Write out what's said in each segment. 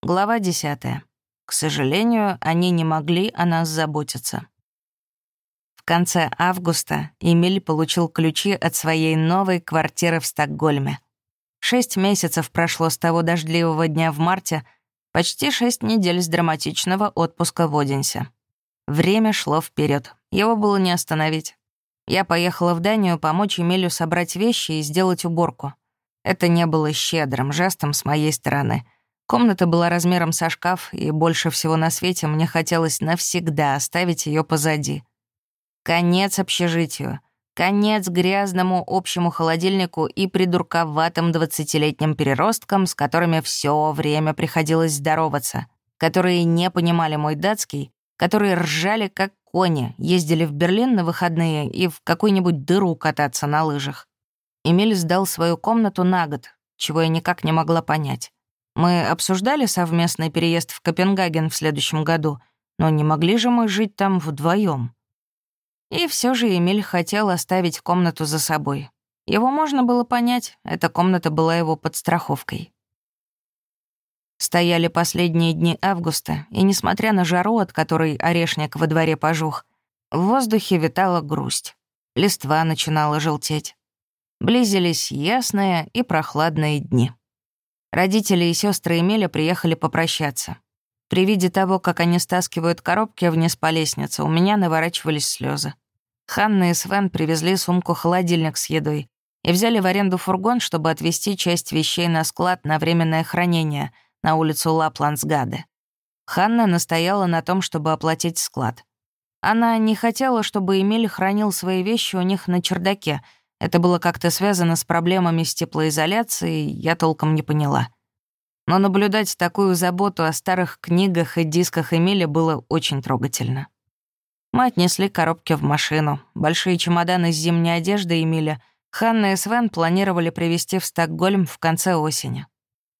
Глава 10. К сожалению, они не могли о нас заботиться. В конце августа Эмиль получил ключи от своей новой квартиры в Стокгольме. Шесть месяцев прошло с того дождливого дня в марте, почти шесть недель с драматичного отпуска в Одинсе. Время шло вперед, его было не остановить. Я поехала в Данию помочь Эмилю собрать вещи и сделать уборку. Это не было щедрым жестом с моей стороны — Комната была размером со шкаф, и больше всего на свете мне хотелось навсегда оставить ее позади. Конец общежитию. Конец грязному общему холодильнику и придурковатым двадцатилетним переросткам, с которыми все время приходилось здороваться, которые не понимали мой датский, которые ржали как кони, ездили в Берлин на выходные и в какую-нибудь дыру кататься на лыжах. Эмиль сдал свою комнату на год, чего я никак не могла понять. Мы обсуждали совместный переезд в Копенгаген в следующем году, но не могли же мы жить там вдвоем. И все же Эмиль хотел оставить комнату за собой. Его можно было понять, эта комната была его подстраховкой. Стояли последние дни августа, и, несмотря на жару, от которой орешник во дворе пожух, в воздухе витала грусть. Листва начинала желтеть. Близились ясные и прохладные дни. Родители и сестры Эмиля приехали попрощаться. При виде того, как они стаскивают коробки вниз по лестнице, у меня наворачивались слезы. Ханна и Свен привезли сумку-холодильник с едой и взяли в аренду фургон, чтобы отвезти часть вещей на склад на временное хранение на улицу Лапландсгаде. Ханна настояла на том, чтобы оплатить склад. Она не хотела, чтобы Эмиль хранил свои вещи у них на чердаке — это было как-то связано с проблемами с теплоизоляцией, я толком не поняла. Но наблюдать такую заботу о старых книгах и дисках Эмиля было очень трогательно. Мы отнесли коробки в машину. Большие чемоданы с зимней одеждой Эмиля Ханна и Свен планировали привезти в Стокгольм в конце осени.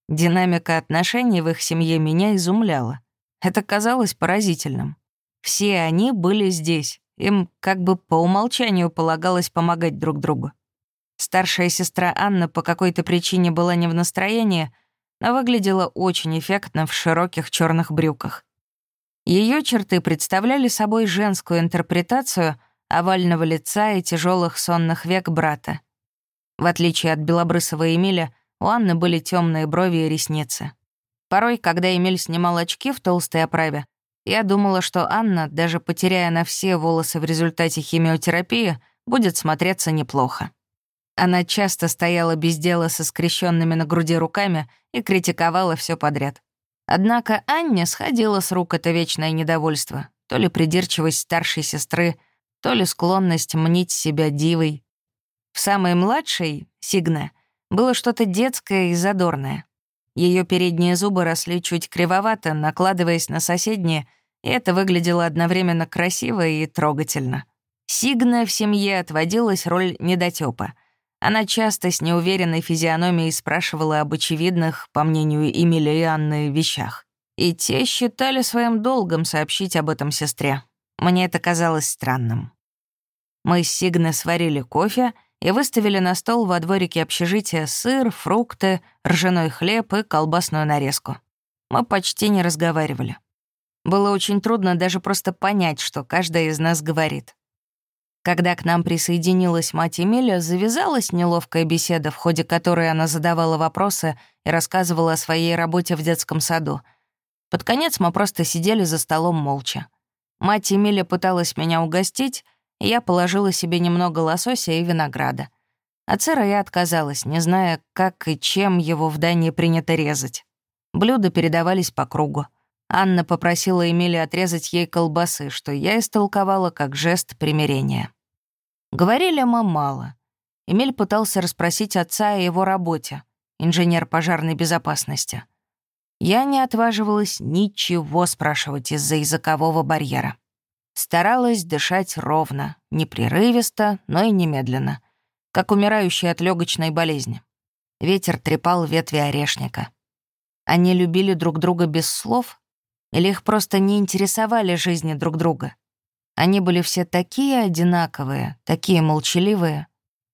Динамика отношений в их семье меня изумляла. Это казалось поразительным. Все они были здесь, им как бы по умолчанию полагалось помогать друг другу. Старшая сестра Анна по какой-то причине была не в настроении, но выглядела очень эффектно в широких черных брюках. Ее черты представляли собой женскую интерпретацию овального лица и тяжелых сонных век брата. В отличие от белобрысого Эмиля, у Анны были темные брови и ресницы. Порой, когда Эмиль снимал очки в толстой оправе, я думала, что Анна, даже потеряя на все волосы в результате химиотерапии, будет смотреться неплохо. Она часто стояла без дела со скрещенными на груди руками и критиковала все подряд. Однако Анне сходила с рук это вечное недовольство, то ли придирчивость старшей сестры, то ли склонность мнить себя дивой. В самой младшей, Сигне, было что-то детское и задорное. Ее передние зубы росли чуть кривовато, накладываясь на соседние, и это выглядело одновременно красиво и трогательно. Сигна в семье отводилась роль недотёпа. Она часто с неуверенной физиономией спрашивала об очевидных, по мнению Эмиля и Анны, вещах. И те считали своим долгом сообщить об этом сестре. Мне это казалось странным. Мы с Сигной сварили кофе и выставили на стол во дворике общежития сыр, фрукты, ржаной хлеб и колбасную нарезку. Мы почти не разговаривали. Было очень трудно даже просто понять, что каждая из нас говорит. Когда к нам присоединилась мать Эмиля, завязалась неловкая беседа, в ходе которой она задавала вопросы и рассказывала о своей работе в детском саду. Под конец мы просто сидели за столом молча. Мать Эмиля пыталась меня угостить, и я положила себе немного лосося и винограда. От сыра я отказалась, не зная, как и чем его в Дании принято резать. Блюда передавались по кругу. Анна попросила Эмилия отрезать ей колбасы, что я истолковала как жест примирения. Говорили мы мало. Эмиль пытался расспросить отца о его работе, инженер пожарной безопасности. Я не отваживалась ничего спрашивать из-за языкового барьера. Старалась дышать ровно, непрерывисто, но и немедленно, как умирающий от легочной болезни. Ветер трепал ветви орешника. Они любили друг друга без слов, или их просто не интересовали жизни друг друга? Они были все такие одинаковые, такие молчаливые.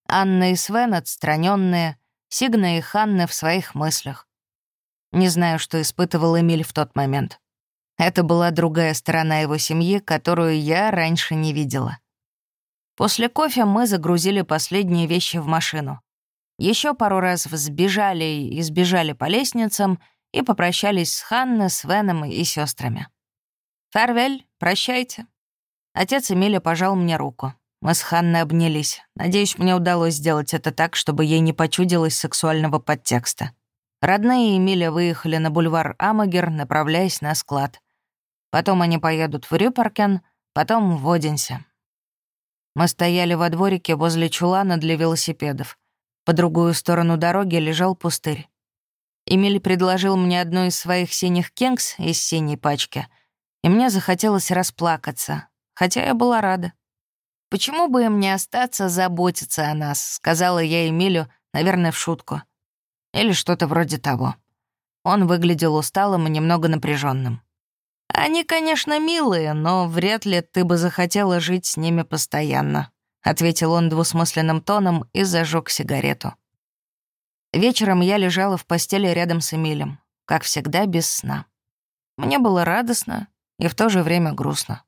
Анна и Свен отстраненные, Сигна и Ханна в своих мыслях. Не знаю, что испытывал Эмиль в тот момент. Это была другая сторона его семьи, которую я раньше не видела. После кофе мы загрузили последние вещи в машину. Еще пару раз взбежали и сбежали по лестницам и попрощались с Ханной, Свеном и сестрами. «Фарвель, прощайте». Отец Эмиля пожал мне руку. Мы с Ханной обнялись. Надеюсь, мне удалось сделать это так, чтобы ей не почудилось сексуального подтекста. Родные Эмиля выехали на бульвар Амагер, направляясь на склад. Потом они поедут в Рюпаркен, потом в Одинсе. Мы стояли во дворике возле чулана для велосипедов. По другую сторону дороги лежал пустырь. Эмиль предложил мне одну из своих синих кенгс из синей пачки, и мне захотелось расплакаться, хотя я была рада. «Почему бы им не остаться заботиться о нас?» — сказала я Эмилю, наверное, в шутку. Или что-то вроде того. Он выглядел усталым и немного напряженным. «Они, конечно, милые, но вряд ли ты бы захотела жить с ними постоянно», ответил он двусмысленным тоном и зажег сигарету. Вечером я лежала в постели рядом с Эмилем, как всегда, без сна. Мне было радостно и в то же время грустно.